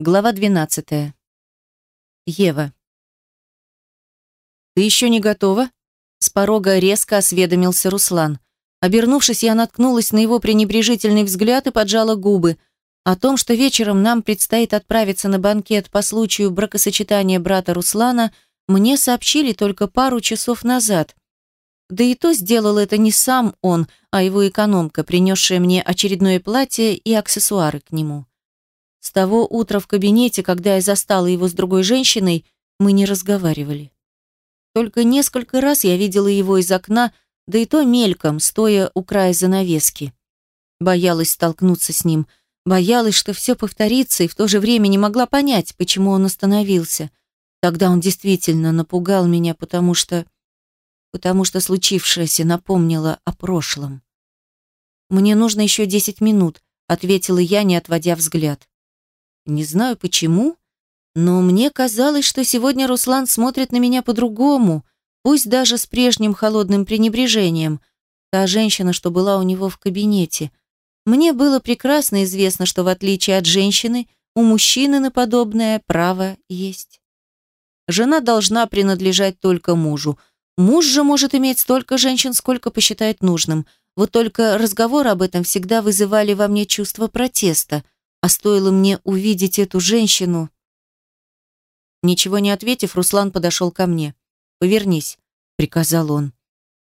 Глава 12. Ева. «Ты еще не готова?» С порога резко осведомился Руслан. Обернувшись, я наткнулась на его пренебрежительный взгляд и поджала губы. О том, что вечером нам предстоит отправиться на банкет по случаю бракосочетания брата Руслана, мне сообщили только пару часов назад. Да и то сделал это не сам он, а его экономка, принесшая мне очередное платье и аксессуары к нему. С того утра в кабинете, когда я застала его с другой женщиной, мы не разговаривали. Только несколько раз я видела его из окна, да и то мельком, стоя у края занавески. Боялась столкнуться с ним, боялась, что все повторится, и в то же время не могла понять, почему он остановился. Тогда он действительно напугал меня, потому что... потому что случившееся напомнило о прошлом. «Мне нужно еще десять минут», — ответила я, не отводя взгляд. Не знаю почему, но мне казалось, что сегодня Руслан смотрит на меня по-другому, пусть даже с прежним холодным пренебрежением. Та женщина, что была у него в кабинете. Мне было прекрасно известно, что в отличие от женщины, у мужчины на подобное право есть. Жена должна принадлежать только мужу. Муж же может иметь столько женщин, сколько посчитает нужным. Вот только разговоры об этом всегда вызывали во мне чувство протеста. А стоило мне увидеть эту женщину... Ничего не ответив, Руслан подошел ко мне. «Повернись», — приказал он.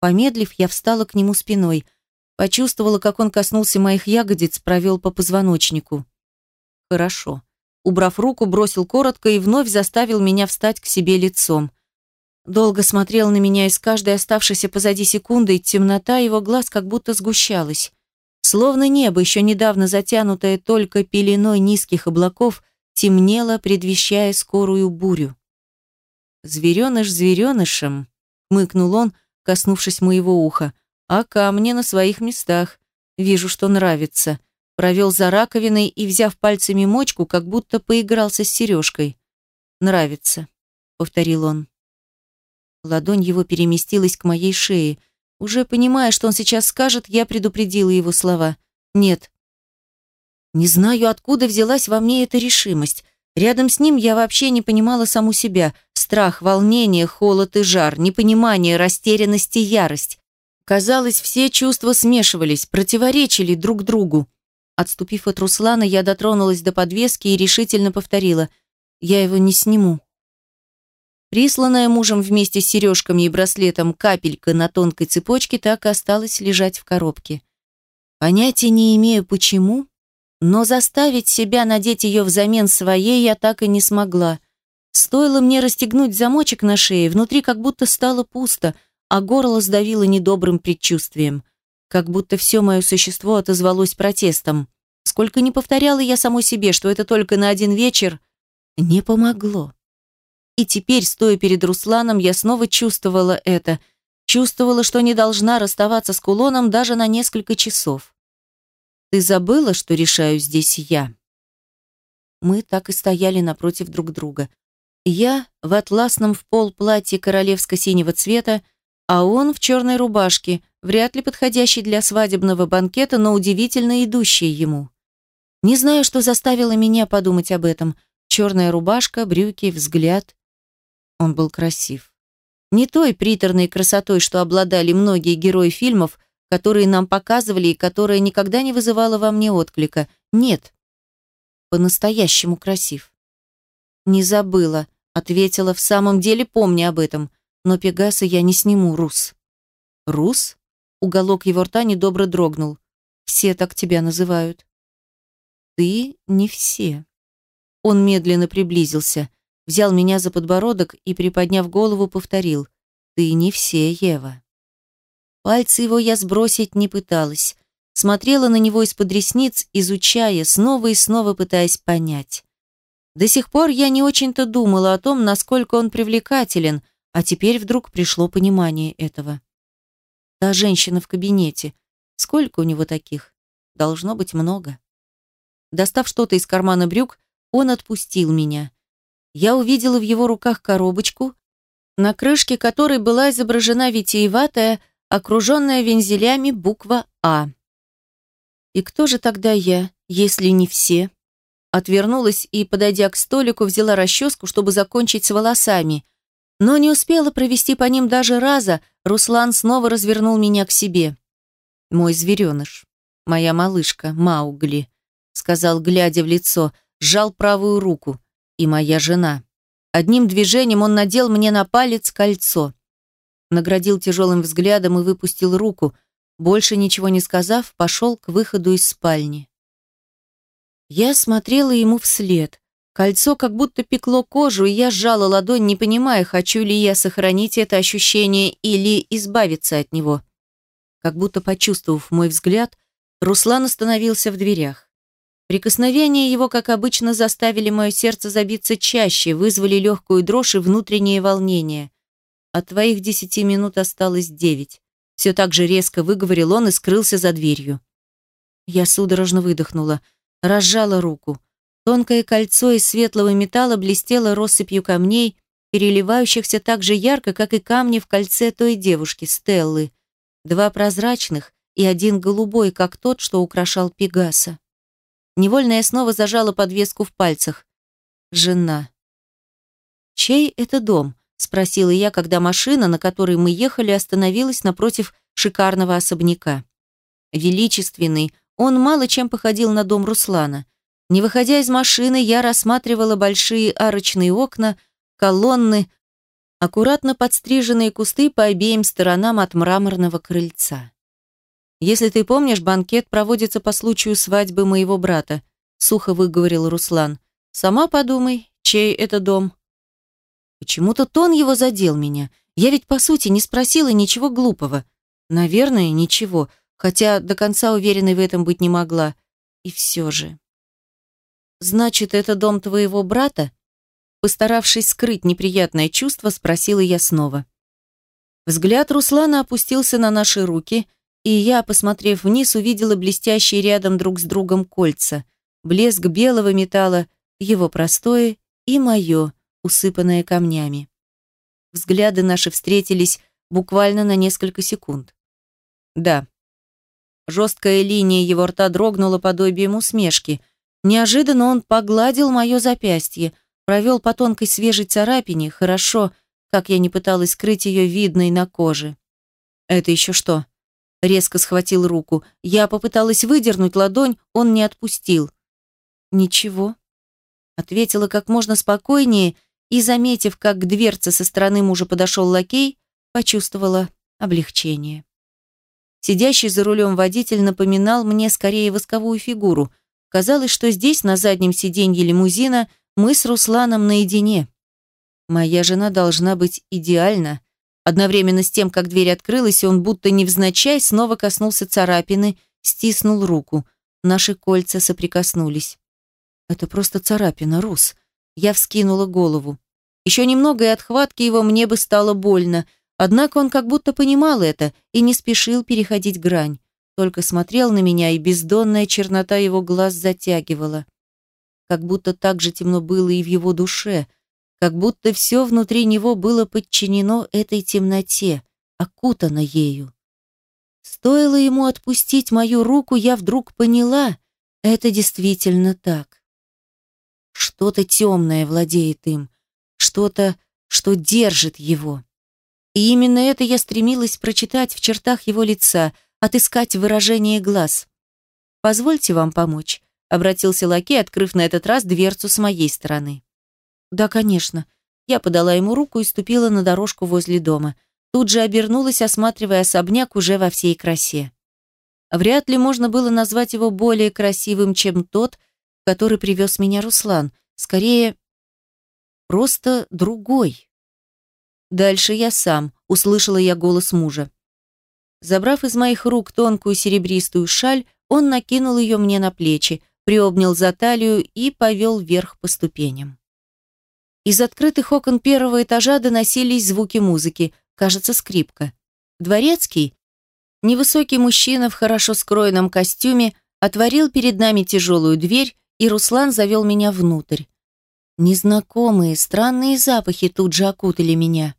Помедлив, я встала к нему спиной. Почувствовала, как он коснулся моих ягодиц, провел по позвоночнику. «Хорошо». Убрав руку, бросил коротко и вновь заставил меня встать к себе лицом. Долго смотрел на меня, и с каждой оставшейся позади секундой темнота его глаз как будто сгущалась. Словно небо, еще недавно затянутое только пеленой низких облаков, темнело, предвещая скорую бурю. «Звереныш зверенышем», — мыкнул он, коснувшись моего уха, «а камни на своих местах. Вижу, что нравится». Провел за раковиной и, взяв пальцами мочку, как будто поигрался с сережкой. «Нравится», — повторил он. Ладонь его переместилась к моей шее — уже понимая, что он сейчас скажет, я предупредила его слова. «Нет». Не знаю, откуда взялась во мне эта решимость. Рядом с ним я вообще не понимала саму себя. Страх, волнение, холод и жар, непонимание, растерянность и ярость. Казалось, все чувства смешивались, противоречили друг другу. Отступив от Руслана, я дотронулась до подвески и решительно повторила. «Я его не сниму». Присланная мужем вместе с сережками и браслетом капелька на тонкой цепочке так и осталась лежать в коробке. Понятия не имею почему, но заставить себя надеть ее взамен своей я так и не смогла. Стоило мне расстегнуть замочек на шее, внутри как будто стало пусто, а горло сдавило недобрым предчувствием. Как будто все мое существо отозвалось протестом. Сколько не повторяла я самой себе, что это только на один вечер, не помогло. И теперь, стоя перед Русланом, я снова чувствовала это. Чувствовала, что не должна расставаться с кулоном даже на несколько часов. «Ты забыла, что решаю здесь я?» Мы так и стояли напротив друг друга. Я в атласном в пол платье королевско-синего цвета, а он в черной рубашке, вряд ли подходящей для свадебного банкета, но удивительно идущей ему. Не знаю, что заставило меня подумать об этом. Черная рубашка, брюки, взгляд. Он был красив. Не той приторной красотой, что обладали многие герои фильмов, которые нам показывали и которая никогда не вызывала во мне отклика. Нет. По-настоящему красив. Не забыла, ответила в самом деле, помня об этом. Но Пегаса я не сниму, Рус. Рус? Уголок его рта недобро дрогнул. Все так тебя называют. Ты не все. Он медленно приблизился взял меня за подбородок и, приподняв голову, повторил «Ты не все, Ева». Пальцы его я сбросить не пыталась. Смотрела на него из-под ресниц, изучая, снова и снова пытаясь понять. До сих пор я не очень-то думала о том, насколько он привлекателен, а теперь вдруг пришло понимание этого. Та женщина в кабинете. Сколько у него таких? Должно быть много. Достав что-то из кармана брюк, он отпустил меня я увидела в его руках коробочку, на крышке которой была изображена витиеватая, окруженная вензелями буква «А». И кто же тогда я, если не все? Отвернулась и, подойдя к столику, взяла расческу, чтобы закончить с волосами. Но не успела провести по ним даже раза, Руслан снова развернул меня к себе. «Мой звереныш, моя малышка, Маугли», сказал, глядя в лицо, сжал правую руку. «И моя жена». Одним движением он надел мне на палец кольцо. Наградил тяжелым взглядом и выпустил руку. Больше ничего не сказав, пошел к выходу из спальни. Я смотрела ему вслед. Кольцо как будто пекло кожу, и я сжала ладонь, не понимая, хочу ли я сохранить это ощущение или избавиться от него. Как будто почувствовав мой взгляд, Руслан остановился в дверях. Прикосновения его, как обычно, заставили мое сердце забиться чаще, вызвали легкую дрожь и внутреннее волнение. От твоих десяти минут осталось девять. Все так же резко выговорил он и скрылся за дверью. Я судорожно выдохнула, разжала руку. Тонкое кольцо из светлого металла блестело россыпью камней, переливающихся так же ярко, как и камни в кольце той девушки, Стеллы. Два прозрачных и один голубой, как тот, что украшал Пегаса. Невольно я снова зажала подвеску в пальцах. Жена. Чей это дом? спросила я, когда машина, на которой мы ехали, остановилась напротив шикарного особняка. Величественный, он мало чем походил на дом Руслана. Не выходя из машины, я рассматривала большие арочные окна, колонны, аккуратно подстриженные кусты по обеим сторонам от мраморного крыльца. «Если ты помнишь, банкет проводится по случаю свадьбы моего брата», сухо выговорил Руслан. «Сама подумай, чей это дом?» Почему-то тон его задел меня. Я ведь, по сути, не спросила ничего глупого. Наверное, ничего, хотя до конца уверенной в этом быть не могла. И все же. «Значит, это дом твоего брата?» Постаравшись скрыть неприятное чувство, спросила я снова. Взгляд Руслана опустился на наши руки, и я, посмотрев вниз, увидела блестящие рядом друг с другом кольца. Блеск белого металла, его простое и мое, усыпанное камнями. Взгляды наши встретились буквально на несколько секунд. Да. Жесткая линия его рта дрогнула подобием усмешки. Неожиданно он погладил мое запястье, провел по тонкой свежей царапине, хорошо, как я не пыталась скрыть ее видной на коже. Это еще что? Резко схватил руку. Я попыталась выдернуть ладонь, он не отпустил. Ничего. Ответила как можно спокойнее и, заметив, как к дверце со стороны мужа подошел лакей, почувствовала облегчение. Сидящий за рулем водитель напоминал мне скорее восковую фигуру. Казалось, что здесь, на заднем сиденье лимузина, мы с Русланом наедине. Моя жена должна быть идеальна. Одновременно с тем, как дверь открылась, он будто невзначай снова коснулся царапины, стиснул руку. Наши кольца соприкоснулись. Это просто царапина, Рус. Я вскинула голову. Еще немного, и от хватки его мне бы стало больно. Однако он как будто понимал это и не спешил переходить грань. Только смотрел на меня, и бездонная чернота его глаз затягивала. Как будто так же темно было и в его душе. Как будто все внутри него было подчинено этой темноте, окутано ею. Стоило ему отпустить мою руку, я вдруг поняла, это действительно так. Что-то темное владеет им, что-то, что держит его. И именно это я стремилась прочитать в чертах его лица, отыскать выражение глаз. «Позвольте вам помочь», — обратился лакей, открыв на этот раз дверцу с моей стороны. «Да, конечно». Я подала ему руку и ступила на дорожку возле дома. Тут же обернулась, осматривая особняк уже во всей красе. Вряд ли можно было назвать его более красивым, чем тот, который привез меня Руслан. Скорее, просто другой. Дальше я сам, услышала я голос мужа. Забрав из моих рук тонкую серебристую шаль, он накинул ее мне на плечи, приобнял за талию и повел вверх по ступеням. Из открытых окон первого этажа доносились звуки музыки, кажется, скрипка. Дворецкий, невысокий мужчина в хорошо скроенном костюме, отворил перед нами тяжелую дверь и Руслан завел меня внутрь. Незнакомые, странные запахи тут же окутали меня.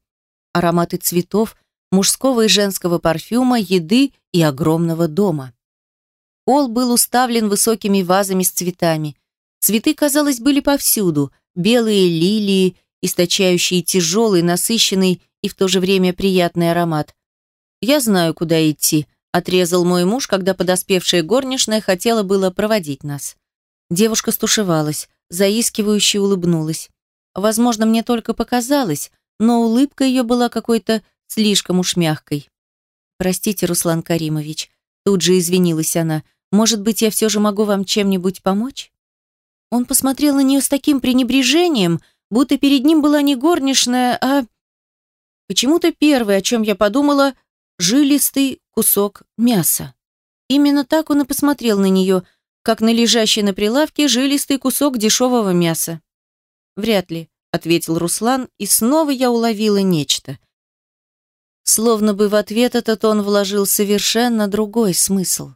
Ароматы цветов, мужского и женского парфюма, еды и огромного дома. Пол был уставлен высокими вазами с цветами. Цветы, казалось, были повсюду. Белые лилии, источающие тяжелый, насыщенный и в то же время приятный аромат. «Я знаю, куда идти», – отрезал мой муж, когда подоспевшая горничная хотела было проводить нас. Девушка стушевалась, заискивающе улыбнулась. Возможно, мне только показалось, но улыбка ее была какой-то слишком уж мягкой. «Простите, Руслан Каримович», – тут же извинилась она, – «может быть, я все же могу вам чем-нибудь помочь?» Он посмотрел на нее с таким пренебрежением, будто перед ним была не горничная, а... Почему-то первое, о чем я подумала, жилистый кусок мяса. Именно так он и посмотрел на нее, как на лежащий на прилавке жилистый кусок дешевого мяса. «Вряд ли», — ответил Руслан, и снова я уловила нечто. Словно бы в ответ этот он вложил совершенно другой смысл.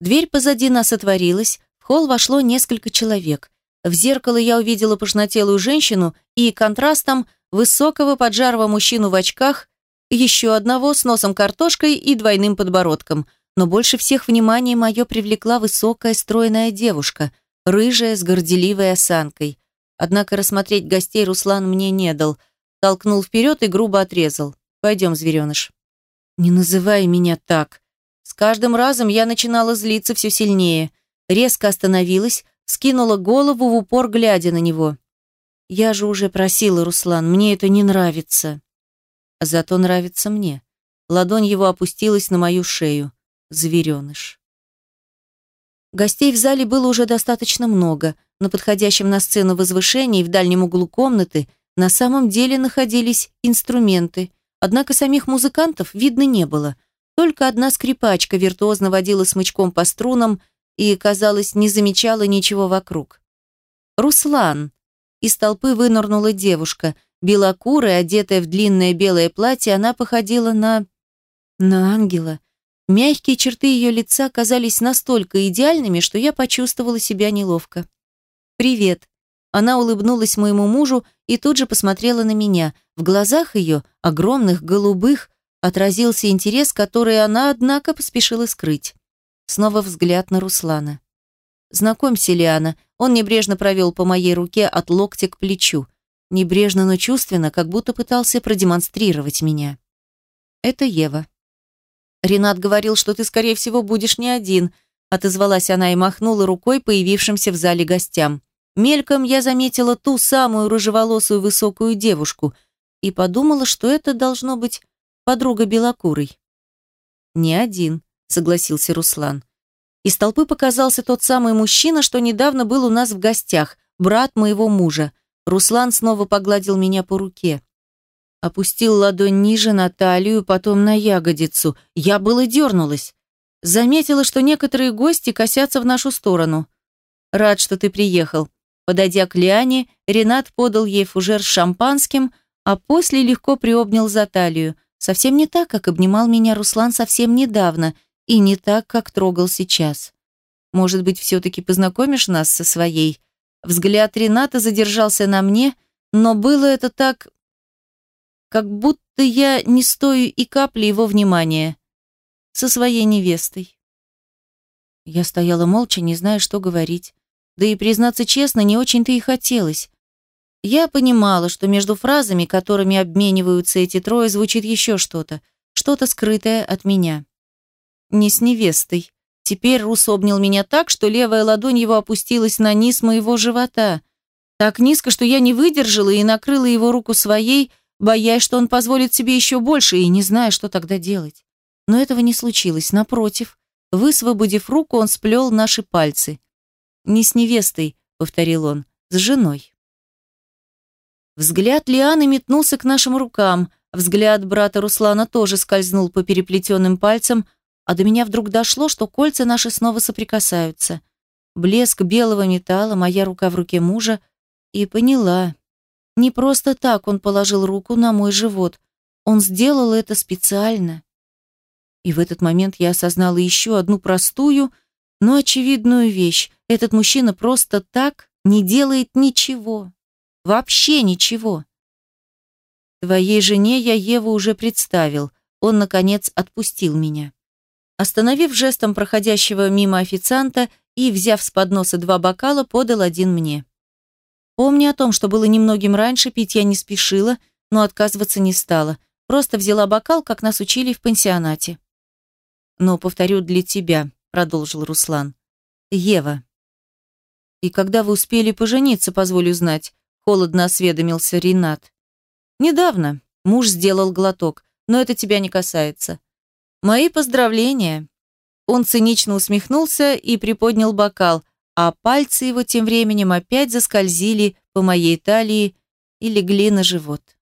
Дверь позади нас отворилась, в холл вошло несколько человек. В зеркало я увидела пышнотелую женщину и контрастом высокого поджарого мужчину в очках, еще одного с носом картошкой и двойным подбородком. Но больше всех внимание мое привлекла высокая стройная девушка, рыжая с горделивой осанкой. Однако рассмотреть гостей Руслан мне не дал. Толкнул вперед и грубо отрезал. «Пойдем, звереныш». «Не называй меня так». С каждым разом я начинала злиться все сильнее. Резко остановилась, скинула голову в упор, глядя на него. «Я же уже просила, Руслан, мне это не нравится». Зато нравится мне. Ладонь его опустилась на мою шею. Звереныш. Гостей в зале было уже достаточно много. На подходящем на сцену возвышении в дальнем углу комнаты на самом деле находились инструменты. Однако самих музыкантов видно не было. Только одна скрипачка виртуозно водила смычком по струнам и, казалось, не замечала ничего вокруг. «Руслан!» Из толпы вынырнула девушка. Белокурая, одетая в длинное белое платье, она походила на... на ангела. Мягкие черты ее лица казались настолько идеальными, что я почувствовала себя неловко. «Привет!» Она улыбнулась моему мужу и тут же посмотрела на меня. В глазах ее, огромных, голубых, отразился интерес, который она, однако, поспешила скрыть. Снова взгляд на Руслана. «Знакомься, Лиана». Он небрежно провел по моей руке от локтя к плечу. Небрежно, но чувственно, как будто пытался продемонстрировать меня. «Это Ева». «Ренат говорил, что ты, скорее всего, будешь не один», отозвалась она и махнула рукой появившимся в зале гостям. Мельком я заметила ту самую рыжеволосую высокую девушку и подумала, что это должно быть подруга Белокурой. «Не один», согласился Руслан. Из толпы показался тот самый мужчина, что недавно был у нас в гостях, брат моего мужа. Руслан снова погладил меня по руке. Опустил ладонь ниже на талию, потом на ягодицу. Я было дернулась. Заметила, что некоторые гости косятся в нашу сторону. «Рад, что ты приехал». Подойдя к Лиане, Ренат подал ей фужер с шампанским, а после легко приобнял за талию. Совсем не так, как обнимал меня Руслан совсем недавно, и не так, как трогал сейчас. Может быть, все-таки познакомишь нас со своей? Взгляд Рената задержался на мне, но было это так, как будто я не стою и капли его внимания. Со своей невестой. Я стояла молча, не зная, что говорить. Да и, признаться честно, не очень-то и хотелось. Я понимала, что между фразами, которыми обмениваются эти трое, звучит еще что-то, что-то скрытое от меня не с невестой. Теперь Рус обнял меня так, что левая ладонь его опустилась на низ моего живота. Так низко, что я не выдержала и накрыла его руку своей, боясь, что он позволит себе еще больше, и не зная, что тогда делать. Но этого не случилось. Напротив, высвободив руку, он сплел наши пальцы. «Не с невестой», — повторил он, — «с женой». Взгляд Лианы метнулся к нашим рукам. Взгляд брата Руслана тоже скользнул по переплетенным пальцам, а до меня вдруг дошло, что кольца наши снова соприкасаются. Блеск белого металла, моя рука в руке мужа, и поняла. Не просто так он положил руку на мой живот. Он сделал это специально. И в этот момент я осознала еще одну простую, но очевидную вещь. Этот мужчина просто так не делает ничего. Вообще ничего. Твоей жене я Еву уже представил. Он, наконец, отпустил меня. Остановив жестом проходящего мимо официанта и, взяв с подноса два бокала, подал один мне. Помня о том, что было немногим раньше, пить я не спешила, но отказываться не стала. Просто взяла бокал, как нас учили в пансионате. «Но, повторю, для тебя», — продолжил Руслан. «Ева». «И когда вы успели пожениться, позволю знать», — холодно осведомился Ренат. «Недавно», — муж сделал глоток, «но это тебя не касается». «Мои поздравления». Он цинично усмехнулся и приподнял бокал, а пальцы его тем временем опять заскользили по моей талии и легли на живот.